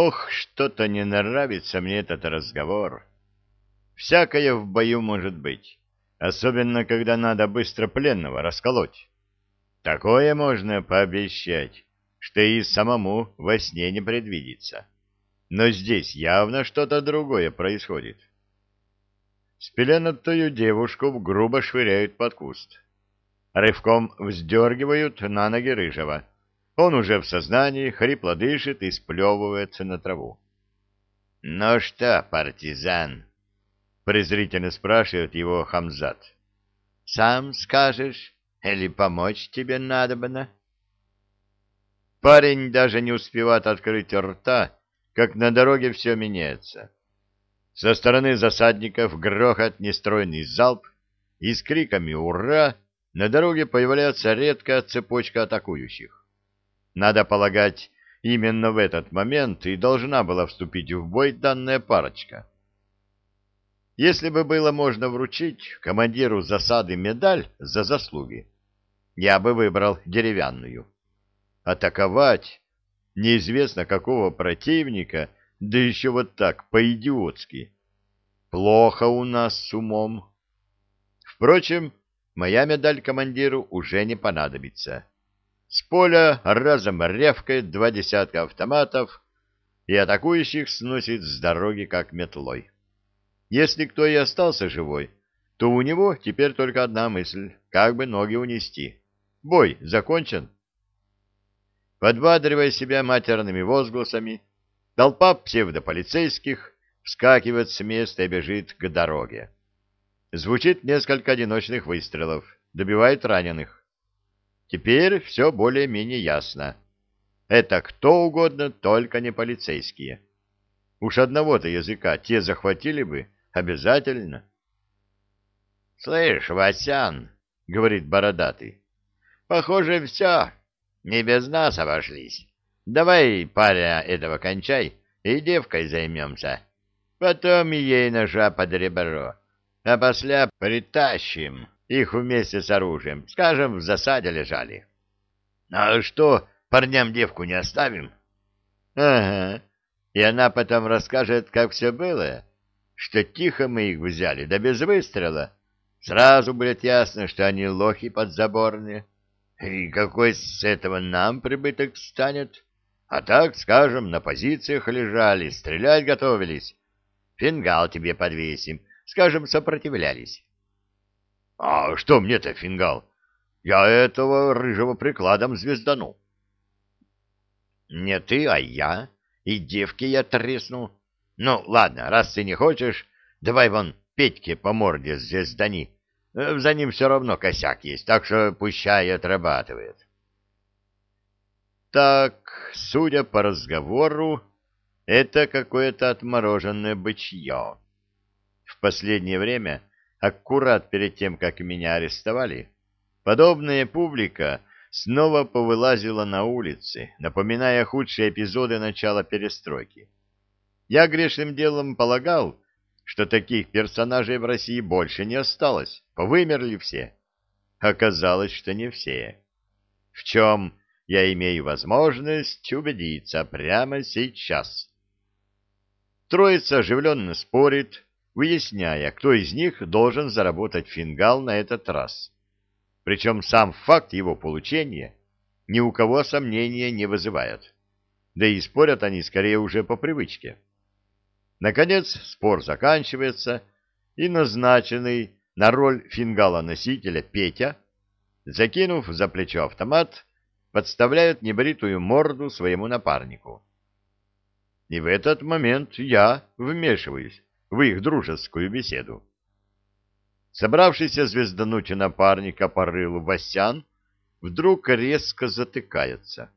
Ох, что-то не нравится мне этот разговор. Всякое в бою может быть, особенно когда надо быстро пленного расколоть. Такое можно пообещать, что и самому во сне не предвидится. Но здесь явно что-то другое происходит. Спеленатую девушку грубо швыряют под куст. Рывком вздергивают на ноги рыжего. Он уже в сознании, хрипло дышит и сплевывается на траву. — Ну что, партизан? — презрительно спрашивает его Хамзат. — Сам скажешь или помочь тебе надобно? Парень даже не успевает открыть рта, как на дороге все меняется. Со стороны засадников грохот нестройный залп, и с криками «Ура!» на дороге появляется редкая цепочка атакующих. Надо полагать, именно в этот момент и должна была вступить в бой данная парочка. Если бы было можно вручить командиру засады медаль за заслуги, я бы выбрал деревянную. Атаковать неизвестно какого противника да еще вот так, по-идиотски. Плохо у нас с умом. Впрочем, моя медаль командиру уже не понадобится. С поля разом ревкает два десятка автоматов, и атакующих сносит с дороги как метлой. Если кто и остался живой, то у него теперь только одна мысль — как бы ноги унести. Бой закончен. Подбадривая себя матерными возгласами, Толпа псевдополицейских вскакивает с места и бежит к дороге. Звучит несколько одиночных выстрелов, добивает раненых. Теперь все более-менее ясно. Это кто угодно, только не полицейские. Уж одного-то языка те захватили бы обязательно. — Слышь, Васян, — говорит бородатый, — похоже, все, не без нас обошлись. Давай, паря, этого кончай, и девкой займемся. Потом ей ножа под ребро, а после притащим их вместе с оружием. Скажем, в засаде лежали. — А что, парням девку не оставим? — Ага. И она потом расскажет, как все было, что тихо мы их взяли, да без выстрела. Сразу будет ясно, что они лохи подзаборные. И какой с этого нам прибыток станет? — а так, скажем, на позициях лежали, стрелять готовились. Фингал тебе подвесим. Скажем, сопротивлялись. — А что мне-то фингал? Я этого рыжего прикладом звездану. — Не ты, а я. И девки я тресну. Ну, ладно, раз ты не хочешь, давай вон Петьке по морде звездани. За ним все равно косяк есть, так что пущай отрабатывает. Так, судя по разговору, это какое-то отмороженное бычье. В последнее время, аккурат перед тем, как меня арестовали, подобная публика снова повылазила на улицы, напоминая худшие эпизоды начала перестройки. Я грешным делом полагал, что таких персонажей в России больше не осталось, повымерли все. Оказалось, что не все. В чем я имею возможность убедиться прямо сейчас. Троица оживленно спорит, выясняя, кто из них должен заработать фингал на этот раз. Причем сам факт его получения ни у кого сомнения не вызывает. Да и спорят они скорее уже по привычке. Наконец спор заканчивается, и назначенный на роль фингала-носителя Петя, закинув за плечо автомат, подставляют небритую морду своему напарнику. И в этот момент я вмешиваюсь в их дружескую беседу. Собравшийся звездануть напарника по рылу Васян вдруг резко затыкается.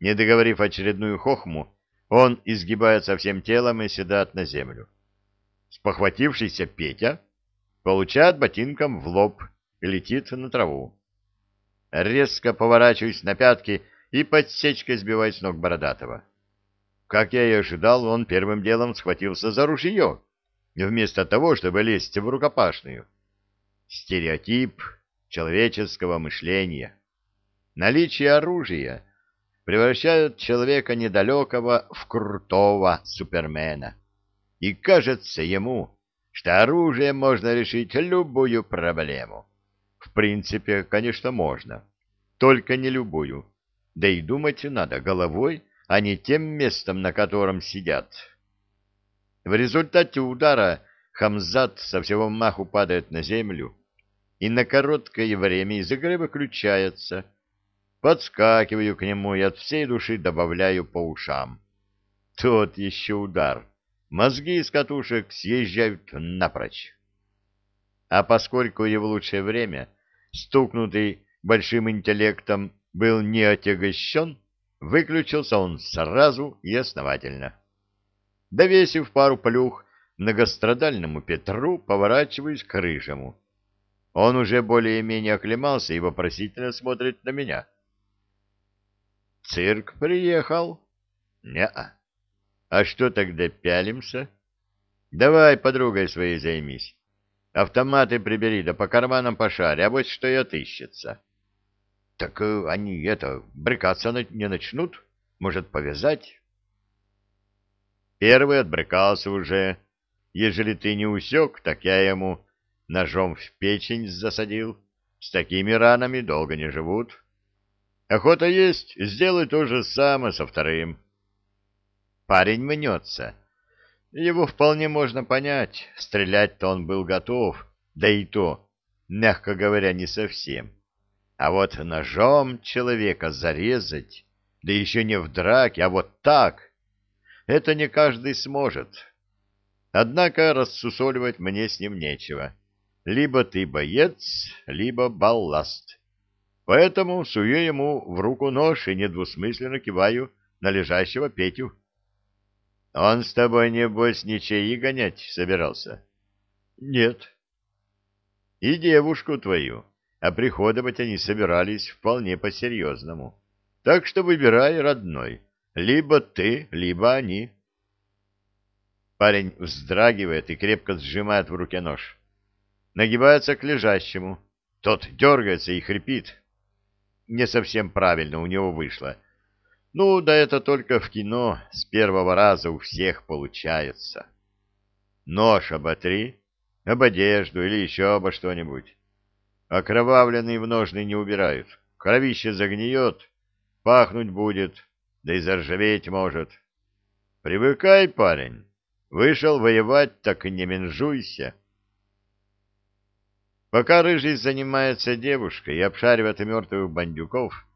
Не договорив очередную хохму, он изгибается всем телом и седает на землю. Спохватившийся Петя получает ботинком в лоб и летит на траву резко поворачиваюсь на пятки и подсечкой сбиваю с ног Бородатого. Как я и ожидал, он первым делом схватился за ружье, вместо того, чтобы лезть в рукопашную. Стереотип человеческого мышления. Наличие оружия превращают человека недалекого в крутого супермена. И кажется ему, что оружием можно решить любую проблему. В принципе, конечно, можно. Только не любую. Да и думать надо головой, а не тем местом, на котором сидят. В результате удара Хамзат со всего маху падает на землю и на короткое время из игры выключается. Подскакиваю к нему и от всей души добавляю по ушам. Тот еще удар. Мозги из катушек съезжают напрочь. А поскольку его лучшее время, стукнутый большим интеллектом, был не отягощен, выключился он сразу и основательно. Довесив пару плюх многострадальному Петру, поворачиваюсь к рыжему. Он уже более-менее оклемался и вопросительно смотрит на меня. «Цирк приехал?» «Не-а». «А что тогда пялимся?» «Давай подругой своей займись. Автоматы прибери, да по карманам пошарь, а вот что и отыщется». Так э, они это, брыкаться не начнут? Может, повязать? Первый отбрыкался уже. Ежели ты не усек, так я ему ножом в печень засадил. С такими ранами долго не живут. Охота есть, сделай то же самое со вторым. Парень мнется. Его вполне можно понять. Стрелять-то он был готов, да и то, мягко говоря, не совсем. А вот ножом человека зарезать, да еще не в драке, а вот так, это не каждый сможет. Однако рассусоливать мне с ним нечего. Либо ты боец, либо балласт. Поэтому сую ему в руку нож и недвусмысленно киваю на лежащего Петю. Он с тобой, небось, ничьи гонять собирался? Нет. И девушку твою а приходовать они собирались вполне по-серьезному. Так что выбирай, родной, либо ты, либо они. Парень вздрагивает и крепко сжимает в руке нож. Нагибается к лежащему. Тот дергается и хрипит. Не совсем правильно у него вышло. Ну, да это только в кино с первого раза у всех получается. Нож оботри, об одежду или еще обо что-нибудь. Окровавленный в ножны не убирают. Кровище загниет, пахнуть будет, да и заржаветь может. Привыкай, парень. Вышел воевать, так и не менжуйся. Пока Рыжий занимается девушкой и обшаривает мертвых бандюков,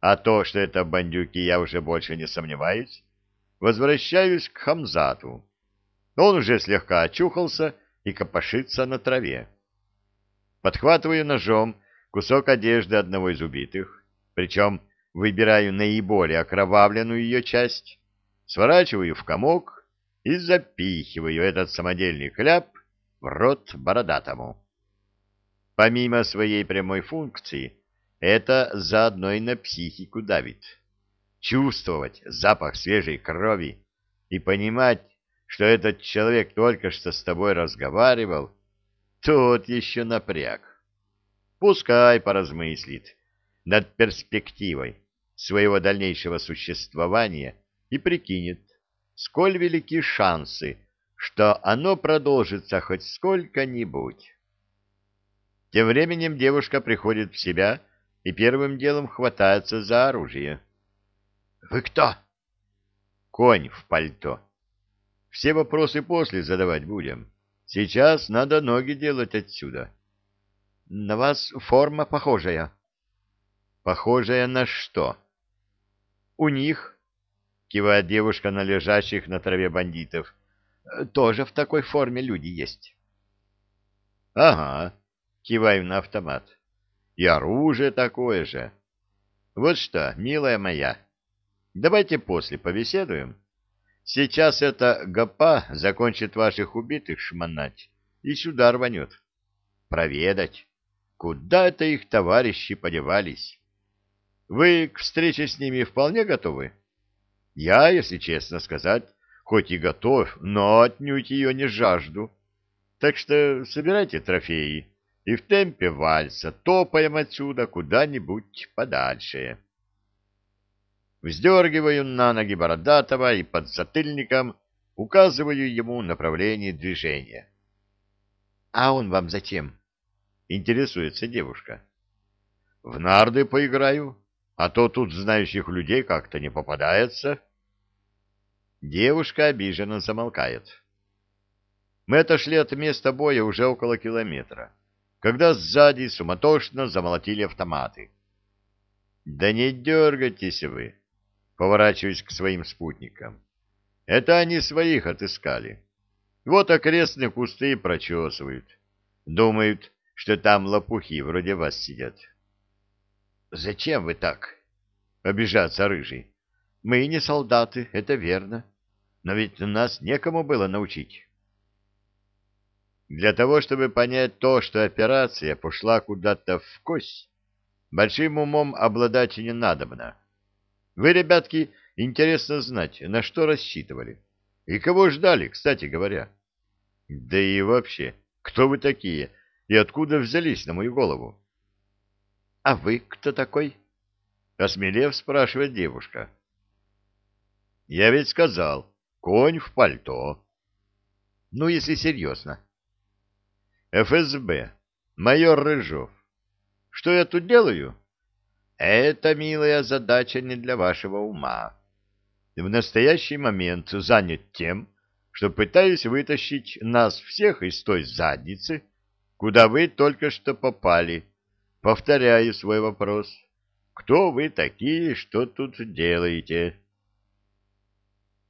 а то, что это бандюки, я уже больше не сомневаюсь, возвращаюсь к Хамзату. Он уже слегка очухался и копошится на траве. Подхватываю ножом кусок одежды одного из убитых, причем выбираю наиболее окровавленную ее часть, сворачиваю в комок и запихиваю этот самодельный кляп в рот бородатому. Помимо своей прямой функции, это заодно и на психику давит. Чувствовать запах свежей крови и понимать, что этот человек только что с тобой разговаривал, тот еще напряг. Пускай поразмыслит над перспективой своего дальнейшего существования и прикинет, сколь велики шансы, что оно продолжится хоть сколько-нибудь. Тем временем девушка приходит в себя и первым делом хватается за оружие. — Вы кто? — Конь в пальто. Все вопросы после задавать будем. Сейчас надо ноги делать отсюда. На вас форма похожая. Похожая на что? У них, кивает девушка на лежащих на траве бандитов, тоже в такой форме люди есть. Ага, киваю на автомат. И оружие такое же. Вот что, милая моя, давайте после побеседуем. Сейчас эта гопа закончит ваших убитых шмонать и сюда рванет. Проведать, куда это их товарищи подевались. Вы к встрече с ними вполне готовы? Я, если честно сказать, хоть и готов, но отнюдь ее не жажду. Так что собирайте трофеи и в темпе вальса топаем отсюда куда-нибудь подальше. Вздергиваю на ноги Бородатого и под затыльником указываю ему направление движения. — А он вам зачем? — интересуется девушка. — В нарды поиграю, а то тут знающих людей как-то не попадается. Девушка обиженно замолкает. Мы отошли от места боя уже около километра, когда сзади суматошно замолотили автоматы. — Да не дергайтесь вы! — поворачиваюсь к своим спутникам. — Это они своих отыскали. Вот окрестные кусты прочесывают. Думают, что там лопухи вроде вас сидят. — Зачем вы так? — обижаться рыжий. — Мы не солдаты, это верно. Но ведь нас некому было научить. Для того, чтобы понять то, что операция пошла куда-то в кость, большим умом обладать не надобно. Вы, ребятки, интересно знать, на что рассчитывали. И кого ждали, кстати говоря. Да и вообще, кто вы такие и откуда взялись на мою голову? — А вы кто такой? — осмелев спрашивает девушка. — Я ведь сказал, конь в пальто. — Ну, если серьезно. — ФСБ, майор Рыжов. Что я тут делаю? — Это, милая, задача не для вашего ума. В настоящий момент занят тем, что пытаюсь вытащить нас всех из той задницы, куда вы только что попали. Повторяю свой вопрос. Кто вы такие, что тут делаете?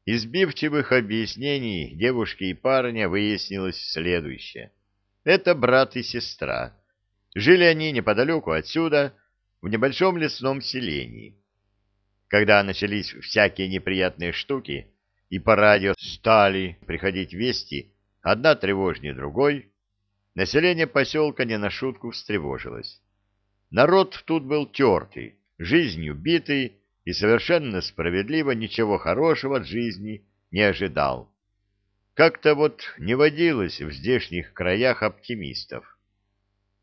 Из бивчивых объяснений девушки и парня выяснилось следующее. Это брат и сестра. Жили они неподалеку отсюда, в небольшом лесном селении. Когда начались всякие неприятные штуки, и по радио стали приходить вести, одна тревожнее другой, население поселка не на шутку встревожилось. Народ тут был тертый, жизнью битый и совершенно справедливо ничего хорошего от жизни не ожидал. Как-то вот не водилось в здешних краях оптимистов.